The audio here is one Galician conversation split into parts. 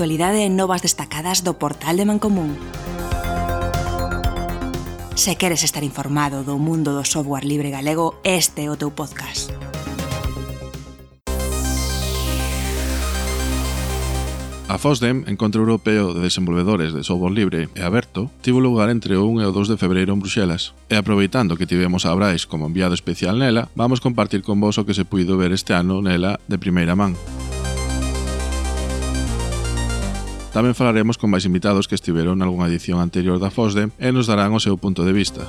actualidade e novas destacadas do portal de Mancomún. Se queres estar informado do mundo do software libre galego, este é o teu podcast. A FOSDEM, Encontro Europeo de Desenvolvedores de Software Libre e Aberto, tivo lugar entre o 1 e o 2 de febreiro en Bruxelas. E aproveitando que tivemos a Brais como enviado especial nela, vamos compartir con vos o que se puido ver este ano nela de primeira man. Tamén falaremos con máis invitados que estiveron nalgúna edición anterior da FOSDE e nos darán o seu punto de vista.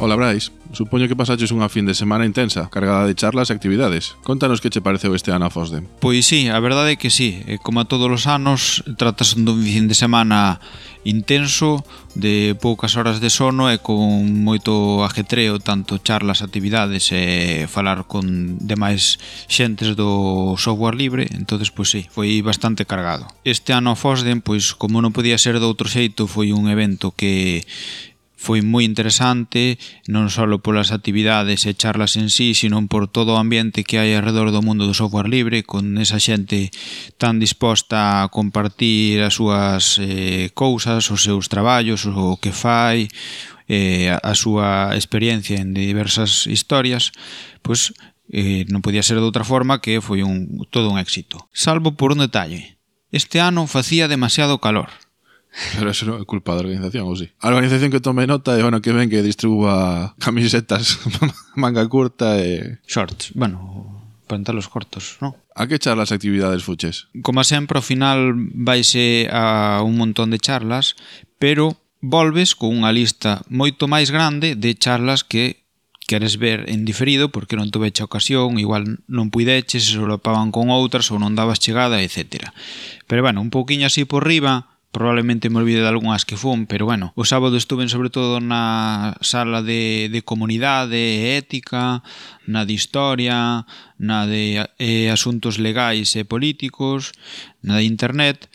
Ola, Brais. Supoño que pasaches unha fin de semana intensa, cargada de charlas e actividades. Contanos que che pareceu este ano a Fosden. Pois sí, a verdade é que sí. Como a todos os anos, tratas dun fin de semana intenso, de poucas horas de sono e con moito ajetreo, tanto charlas, actividades e falar con demais xentes do software libre, entonces pois sí, foi bastante cargado. Este ano Fosden, pois como non podía ser de outro xeito, foi un evento que foi moi interesante, non só polas actividades e charlas en sí, sino por todo o ambiente que hai alrededor do mundo do software libre, con esa xente tan disposta a compartir as súas eh, cousas, os seus traballos, o que fai, eh, a súa experiencia en diversas historias, pois eh, non podía ser de outra forma que foi un, todo un éxito. Salvo por un detalle, este ano facía demasiado calor. Pero eso non é culpa da organización, ou si? Sí? A organización que tome nota e, bueno, que ven que distribúa camisetas, manga curta e... Shorts, bueno, pantalos cortos, non? A que charlas actividades fuches? Como sempre, ao final vaise a un montón de charlas, pero volves con unha lista moito máis grande de charlas que queres ver en diferido porque non tuveche ocasión, igual non puideches, se solapaban con outras ou non dabas chegada, etc. Pero bueno, un pouquiño así por riba, probablemente me olvide de algunhas que fun, pero bueno, o sábado estuven sobre todo na sala de, de comunidade ética, na de historia, na de eh, asuntos legais e políticos, na de internet,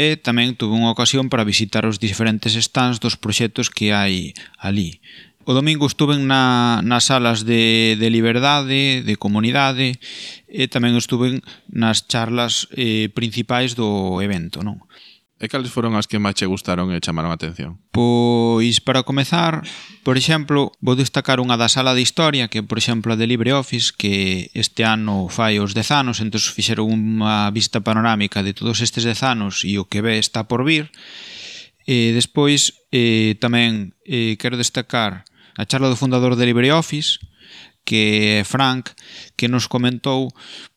e tamén tuve unha ocasión para visitar os diferentes stands dos proxectos que hai ali. O domingo estuven na, nas salas de, de liberdade, de comunidade, e tamén estuven nas charlas eh, principais do evento, non? E cales foron as que máis che gustaron e chamaron a atención? Pois, para comezar, por exemplo, vou destacar unha da sala de historia, que, por exemplo, a de LibreOffice, que este ano fai os 10 anos, entón fixeron unha vista panorámica de todos estes 10 anos e o que ve está por vir. E despois, eh, tamén, eh, quero destacar a charla do fundador de LibreOffice, que é Frank, que nos comentou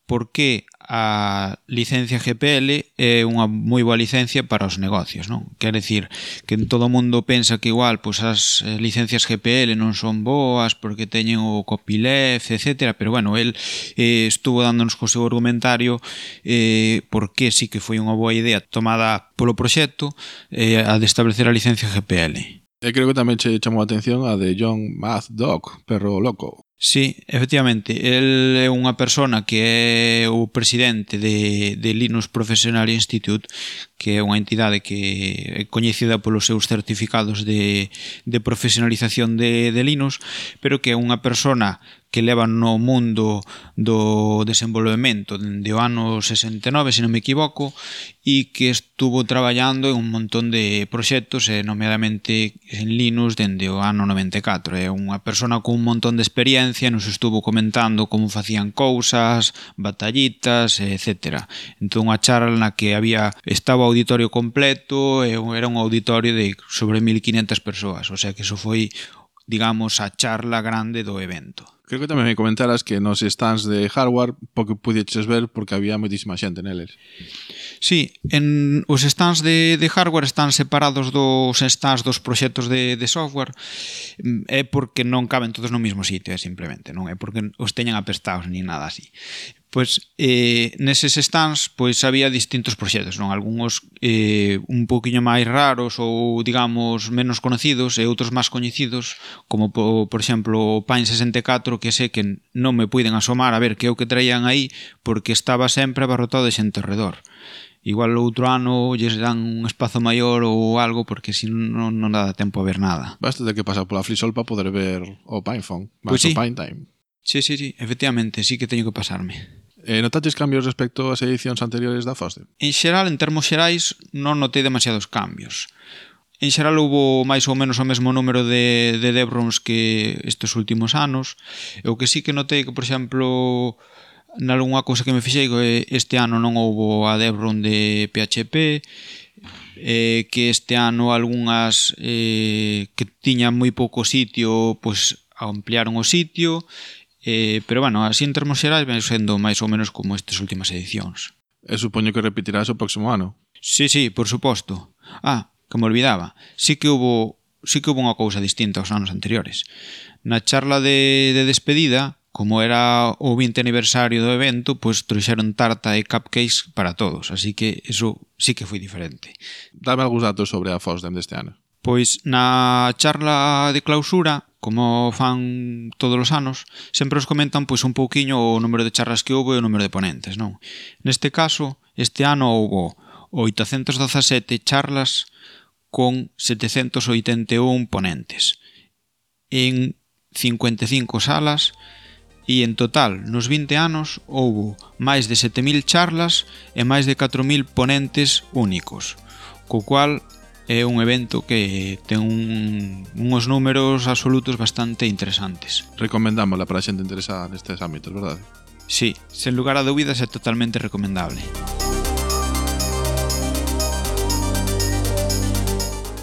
por que a licencia GPL é unha moi boa licencia para os negocios, non? Quer decir, que en todo o mundo pensa que igual pois as eh, licencias GPL non son boas porque teñen o copyleft, etc. Pero bueno, el eh, estuvo dándonos co seu argumentario eh, porque sí que foi unha boa idea tomada polo proxecto eh, a de establecer a licencia GPL. E creo que tamén che chamou a atención a de John Math Dog, perro loco. Sí, efectivamente, el é unha persona que é o presidente de, de Linux Professional Institute, que é unha entidade que é coñecida polos seus certificados de, de profesionalización de, de Linux, pero que é unha persona que levan no mundo do desenvolvemento dende o ano 69, se non me equivoco, e que estuvo traballando en un montón de proxectos, e nomeadamente en Linux dende o ano 94. É unha persona con un montón de experiencia, nos estuvo comentando como facían cousas, batallitas, etc. Entón, unha charla na que había estaba o auditorio completo, eh, era un auditorio de sobre 1500 persoas, o sea que eso foi digamos, a charla grande do evento. Creo que tamén me comentaras que nos stands de hardware pouco pudiches ver porque había moitísima xente neles. Sí, en os stands de, de hardware están separados dos stands dos proxectos de, de software mm, é porque non caben todos no mesmo sitio, é simplemente, non é porque os teñan apestados ni nada así. Pois eh, neses stands pois había distintos proxectos, non? Algúns eh, un poquinho máis raros ou digamos menos conocidos e outros máis coñecidos, como po, por exemplo o Pain 64 que sei que non me puiden asomar a ver que é o que traían aí porque estaba sempre abarrotado de xente alrededor. redor. Igual outro ano lles dan un espazo maior ou algo porque si non, non dá tempo a ver nada. Basta de que pasar pola Flisol para poder ver o Pinephone, pois pues sí. o Pine Time. Sí, sí, sí, efectivamente, sí que teño que pasarme. Eh, notaches cambios respecto ás edicións anteriores da FOSDE? En xeral, en termos xerais, non notei demasiados cambios. En xeral houve máis ou menos o mesmo número de, de Debrons que estes últimos anos. O que sí que notei que, por exemplo, nalgúnha cousa que me fixei que este ano non houbo a Debron de PHP, eh, que este ano algunhas eh, que tiñan moi pouco sitio, pois ampliaron o sitio Eh, pero bueno, así en termos xerais ven sendo máis ou menos como estas últimas edicións. E supoño que repetirás o próximo ano. Sí, sí, por suposto. Ah, que me olvidaba. Sí que hubo sí que hubo unha cousa distinta aos anos anteriores. Na charla de, de despedida, como era o 20 aniversario do evento, pois trouxeron tarta e cupcakes para todos, así que eso sí que foi diferente. Dame algúns datos sobre a FOSDEM deste ano. Pois na charla de clausura como fan todos os anos, sempre os comentan pois un pouquiño o número de charlas que houve e o número de ponentes, non? Neste caso, este ano houve 817 charlas con 781 ponentes en 55 salas e en total nos 20 anos houbo máis de 7.000 charlas e máis de 4.000 ponentes únicos, co cual é un evento que ten un, unhos números absolutos bastante interesantes. Recomendámola para a xente interesada nestes ámbitos, verdade? Sí, sen lugar a dúbidas é totalmente recomendable. Música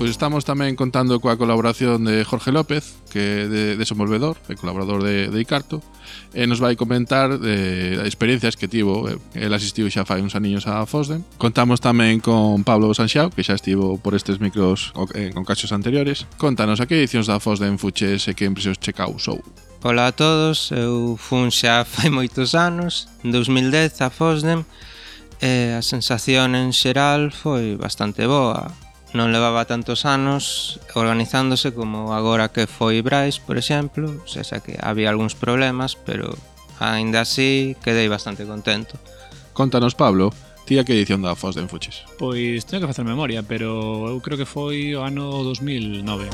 pois estamos tamén contando coa colaboración de Jorge López, que de desenvolvedor, é colaborador de, de Icarto, e nos vai comentar de experiencias que tivo, el asistiu xa fai uns aniños a Fosden. Contamos tamén con Pablo Sanxiao, que xa estivo por estes micros eh, con cachos anteriores. Contanos a que edicións da Fosden fuches e que impresións che causou. Ola a todos, eu fun xa fai moitos anos, en 2010 a Fosden, e a sensación en xeral foi bastante boa non levaba tantos anos organizándose como agora que foi Brais, por exemplo, xa xa que había algúns problemas, pero aínda así quedei bastante contento. Contanos, Pablo, ti a que edición da FOS de Enfuches? Pois teño que facer memoria, pero eu creo que foi o ano 2009.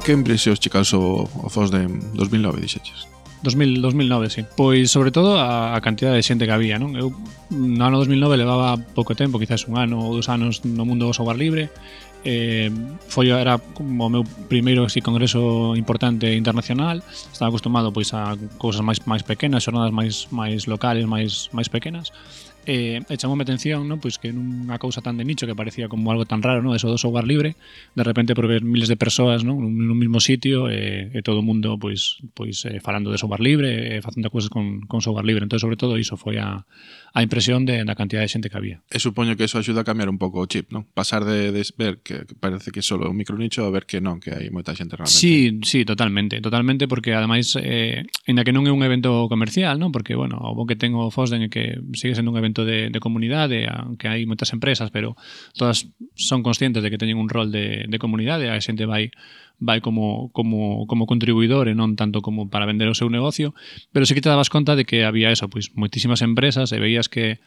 Que impresións che causou o FOS de 2009, dixeches? 2000, 2009, sí. Pois sobre todo a, a cantidad de xente que había, non? Eu no ano 2009 levaba pouco tempo, quizás un ano ou dos anos no mundo do software libre. Eh, foi era como o meu primeiro así, congreso importante internacional. Estaba acostumado pois a cousas máis máis pequenas, xornadas máis máis locales, máis máis pequenas eh, e chamoume atención, ¿no? pois que nunha cousa tan de nicho que parecía como algo tan raro, ¿no? eso do software libre, de repente por ver miles de persoas, ¿no? nun, nun mismo sitio eh, e todo o mundo pois pois eh, falando de software libre, eh, facendo cousas con, con software libre. Entón, sobre todo, iso foi a, a impresión de, da cantidad de xente que había. Eh, e supoño que eso axuda a cambiar un pouco o chip, non? Pasar de, de ver que parece que solo un micronicho a ver que non, que hai moita xente realmente. Sí, sí, totalmente, totalmente, porque ademais, eh, ainda que non é un evento comercial, non? Porque, bueno, o bo que tengo Fosden é que sigue sendo un evento de, comunidade, aunque hai moitas empresas, pero todas son conscientes de que teñen un rol de, de comunidade, a vai como, como, como contribuidor e non tanto como para vender o seu negocio, pero sí que te dabas conta de que había eso, pois moitísimas empresas e veías que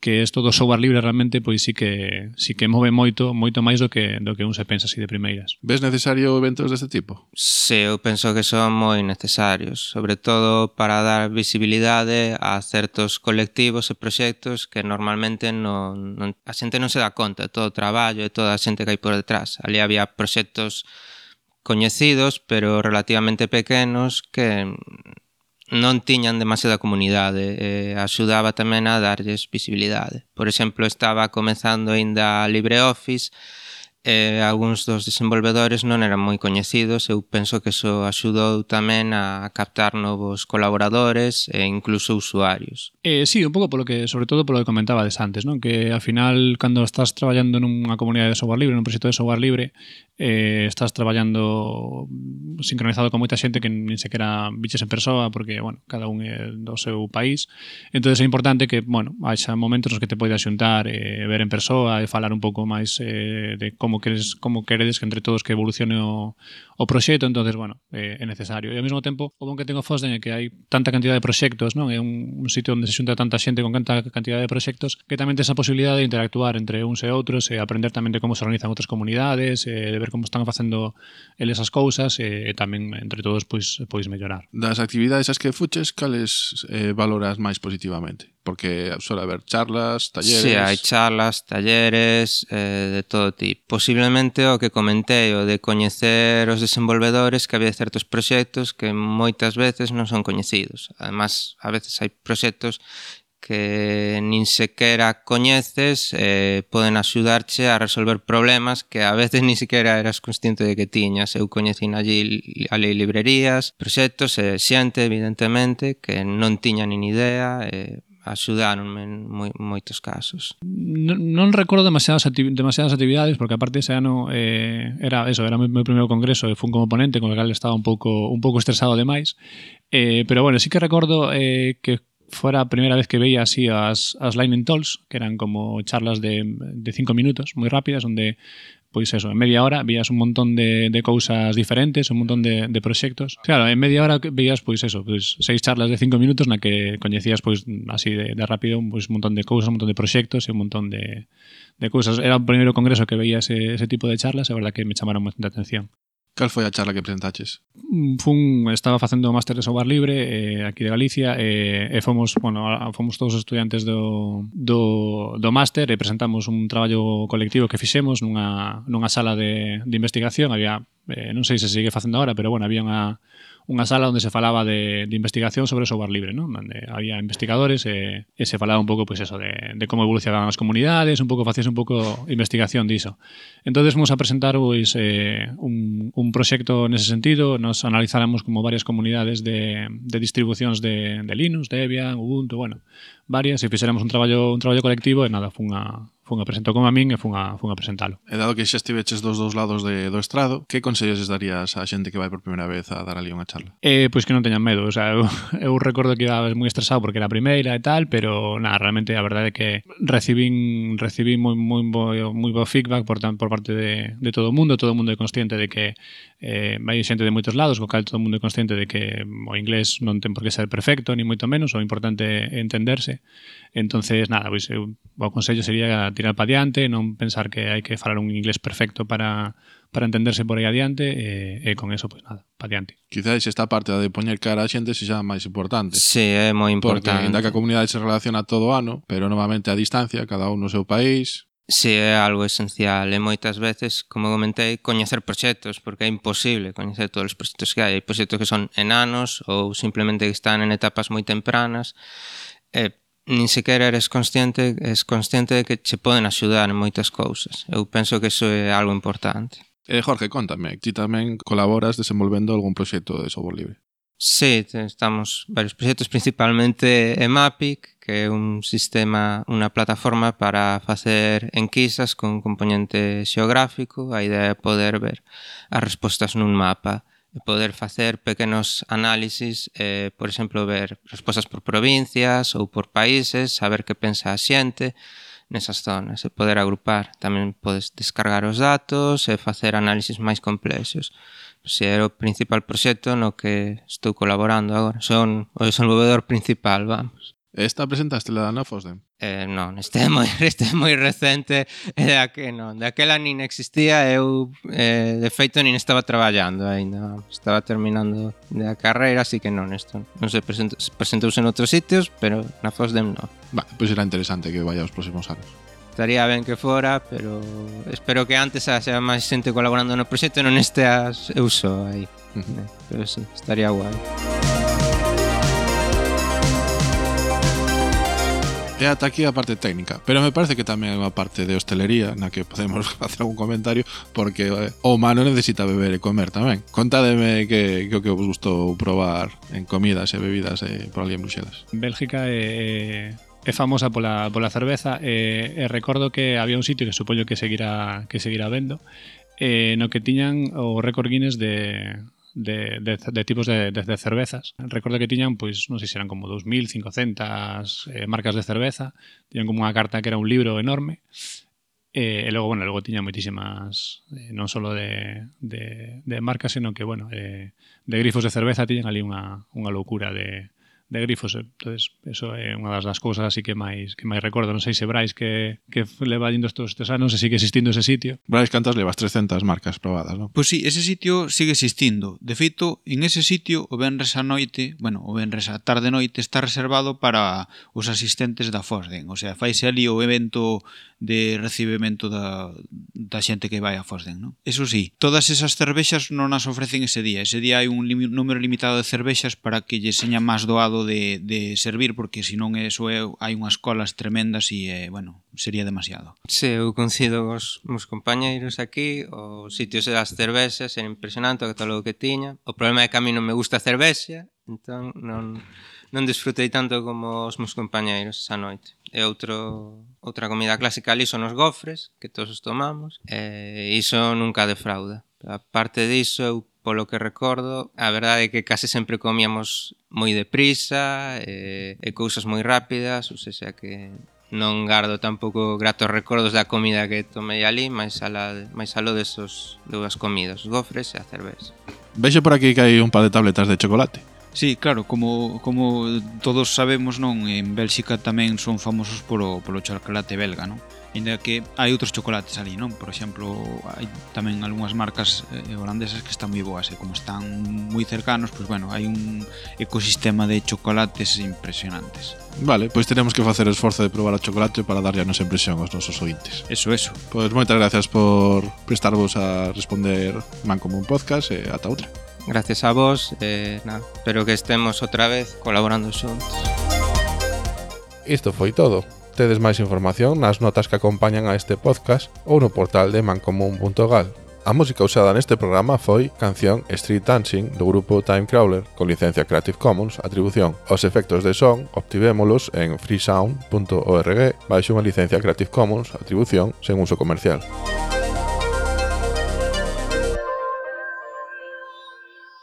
que isto do software libre realmente pois sí que sí que move moito, moito máis do que do que un se pensa así de primeiras. Ves necesario eventos deste tipo? Sí, eu penso que son moi necesarios, sobre todo para dar visibilidade a certos colectivos e proxectos que normalmente non, non a xente non se dá conta de todo o traballo e toda a xente que hai por detrás. Ali había proxectos coñecidos, pero relativamente pequenos que non tiñan demasiada comunidade e axudaba tamén a darlles visibilidade. Por exemplo, estaba comezando aínda LibreOffice e algúns dos desenvolvedores non eran moi coñecidos. Eu penso que iso axudou tamén a captar novos colaboradores e incluso usuarios. Eh, sí, un pouco polo que, sobre todo polo que comentabades antes, non? que ao final, cando estás traballando nunha comunidade de software libre, nun proxecto de software libre, eh, estás traballando sincronizado con moita xente que nin sequera biches en persoa porque, bueno, cada un é do seu país. Entonces é importante que, bueno, haxa momentos nos que te podes xuntar e eh, ver en persoa e falar un pouco máis eh, de como queres, como queredes que entre todos que evolucione o, o proxecto. Entonces, bueno, eh, é necesario. E ao mesmo tempo, o bon que tengo Fosden é que hai tanta cantidad de proxectos, non? É un, un sitio onde se xunta tanta xente con tanta cantidad de proxectos que tamén tes a posibilidade de interactuar entre uns e outros e aprender tamén de como se organizan outras comunidades, e de ver como están facendo eles as cousas e, e tamén entre todos pois pois mellorar. Das actividades as que fuches, cales eh, valoras máis positivamente? Porque suele haber charlas, talleres... Sí, hai charlas, talleres, eh, de todo tipo. Posiblemente o que comentei, o de coñecer os desenvolvedores que había certos proxectos que moitas veces non son coñecidos. Además, a veces hai proxectos que nin sequera coñeces eh, poden axudarche a resolver problemas que a veces nin sequera eras consciente de que tiñas. Eu coñecín allí ali librerías, proxectos e eh, xente, evidentemente, que non tiña nin idea, eh, axudáronme en moi, moitos casos. Non, non recordo demasiadas, acti demasiadas actividades, porque aparte ese ano eh, era eso, era o meu primeiro congreso e fun como ponente, con o cal estaba un pouco un pouco estresado demais. Eh, pero bueno, sí que recordo eh, que fora a primeira vez que veía así as, as Lightning Talks, que eran como charlas de, de cinco minutos, moi rápidas, onde pois eso, en media hora veías un montón de, de cousas diferentes, un montón de, de proxectos. Claro, en media hora veías pois eso, pois seis charlas de cinco minutos na que coñecías pois así de, de rápido pois un montón de cousas, un montón de proxectos e un montón de, de cousas. Era o primeiro congreso que veía ese, ese tipo de charlas, é verdad que me chamaron moita atención. Cal foi a charla que presentaches? Mm, Fun, estaba facendo máster de software libre eh, aquí de Galicia e, eh, eh e fomos, bueno, fomos todos os estudiantes do, do, do máster e presentamos un traballo colectivo que fixemos nunha, nunha sala de, de investigación. Había, eh, non sei se sigue facendo agora, pero bueno, había unha, unha sala onde se falaba de, de investigación sobre software libre, ¿no? Onde había investigadores e, e se falaba un pouco pues eso de, de como evolucionaban as comunidades, un pouco facías un pouco investigación diso. Entonces vamos a presentar pois pues, eh, un, un proxecto nese sentido, nos analizáramos como varias comunidades de, de distribucións de, de Linux, Debian, Ubuntu, bueno, varias, e fixéramos un traballo un traballo colectivo e nada, foi unha fun a presentar como a min e fun a, fun a presentalo. E dado que xa estiveches dos dos lados de, do estrado, que consellos darías á xente que vai por primeira vez a dar ali unha charla? Eh, pois que non teñan medo, o sea, eu, eu recordo que iba moi estresado porque era a primeira e tal, pero nada, realmente a verdade é que recibín recibín moi moi bo, moi bo feedback por tan, por parte de, de todo o mundo, todo o mundo é consciente de que eh, hai xente de moitos lados, co cal todo o mundo é consciente de que o inglés non ten por que ser perfecto, ni moito menos, o importante é entenderse. Entonces, nada, pois eu, o consello sería tirar para adiante, non pensar que hai que falar un inglés perfecto para, para entenderse por aí adiante e, e con eso, pois pues, nada, para adiante. Quizáis esta parte de poñer cara a xente se xa máis importante. Sí, é moi importante. Porque ainda que a comunidade se relaciona todo o ano, pero novamente a distancia, cada un no seu país, Si é algo esencial e moitas veces, como comentei, coñecer proxectos, porque é imposible coñecer todos os proxectos que hai. Hai proxectos que son enanos ou simplemente que están en etapas moi tempranas. E nin sequera eres consciente, es consciente de que che poden axudar en moitas cousas. Eu penso que iso é algo importante. Eh, Jorge, contame, ti tamén colaboras desenvolvendo algún proxecto de software libre? Sí, estamos varios proxectos, principalmente EMAPIC, que é un sistema, unha plataforma para facer enquisas con componente xeográfico, a idea é poder ver as respostas nun mapa poder facer pequenos análisis, eh, por exemplo, ver respostas por provincias ou por países, saber que pensa a xente nesas zonas e poder agrupar. Tamén podes descargar os datos e facer análisis máis complexos. Se é o principal proxecto no que estou colaborando agora. Son o desenvolvedor principal, vamos. Esta presentaste la na FOSDEM? Eh, non, este é moi, este é moi recente e da que non, daquela nin existía eu eh, de feito nin estaba traballando aínda, estaba terminando a carreira, así que non, isto non se presentou, presentouse en outros sitios pero na FOSDEM non. Va, pois pues era interesante que vaya os próximos anos estaría ben que fora, pero espero que antes haxa máis xente colaborando no proxecto e non esteas eu só aí. Uh eh, -huh. Pero sí, estaría guai. Eh, e ata aquí a parte técnica, pero me parece que tamén hai unha parte de hostelería na que podemos facer algún comentario porque eh, o humano necesita beber e comer tamén. Contádeme que, que o que vos gustou probar en comidas e bebidas eh, por ali en Bruxelas. Bélgica é eh, eh é famosa pola, pola cerveza eh, e, e recordo que había un sitio que supoño que seguirá que seguirá vendo eh, no que tiñan o récord Guinness de de, de, de tipos de, de, de cervezas. Recordo que tiñan, pois, non sei se eran como 2.000, 500 eh, marcas de cerveza. Tiñan como unha carta que era un libro enorme. Eh, e logo, bueno, logo tiña moitísimas, eh, non só de, de, de marcas, sino que, bueno, eh, de grifos de cerveza tiñan ali unha, unha loucura de, de grifos. entonces eso é unha das, das cousas así que máis que máis recordo. Non sei se Brais que, que leva indo estes, estes anos e sigue existindo ese sitio. Brais cantas levas 300 marcas probadas, non? Pois pues sí, ese sitio sigue existindo. De feito, en ese sitio o venres a noite, bueno, o venres a tarde noite está reservado para os asistentes da Fosden. O sea, faise ali o evento de recibimento da, da xente que vai a Fosden, non? Eso sí, todas esas cervexas non as ofrecen ese día. Ese día hai un lim, número limitado de cervexas para que lle seña máis doado de, de servir, porque senón eso é, hai unhas colas tremendas e, eh, bueno, sería demasiado. Se eu coincido os meus compañeiros aquí, o sitio das cervexas era impresionante o catálogo que tiña. O problema é que a mí non me gusta a cervexa, entón non, non disfrutei tanto como os meus compañeiros esa noite e outro outra comida clásica ali son os gofres, que todos os tomamos, e iso nunca defrauda. A parte diso, eu polo que recordo, a verdade é que case sempre comíamos moi deprisa e, e cousas moi rápidas, ou seja que non gardo tampouco gratos recordos da comida que tomei ali, máis ala, máis alo desos dúas comidas, os gofres e a cerveza. Veixo por aquí que hai un par de tabletas de chocolate. Sí, claro, como, como todos sabemos non en Bélxica tamén son famosos polo, polo chocolate belga, non? Ainda que hai outros chocolates ali, non? Por exemplo, hai tamén algunhas marcas eh, holandesas que están moi boas e como están moi cercanos, pois pues, bueno, hai un ecosistema de chocolates impresionantes. Vale, pois tenemos que facer o esforzo de probar o chocolate para darlle a nosa impresión aos nosos ointes. Eso, eso. Pois moitas gracias por prestarvos a responder Man Común Podcast e ata outra gracias a vos. Eh, na, espero que estemos outra vez colaborando xuntos. Isto foi todo. Tedes máis información nas notas que acompañan a este podcast ou no portal de mancomun.gal. A música usada neste programa foi canción Street Dancing do grupo Time Crawler con licencia Creative Commons atribución. Os efectos de son obtivémolos en freesound.org baixo unha licencia Creative Commons atribución sen uso comercial. Música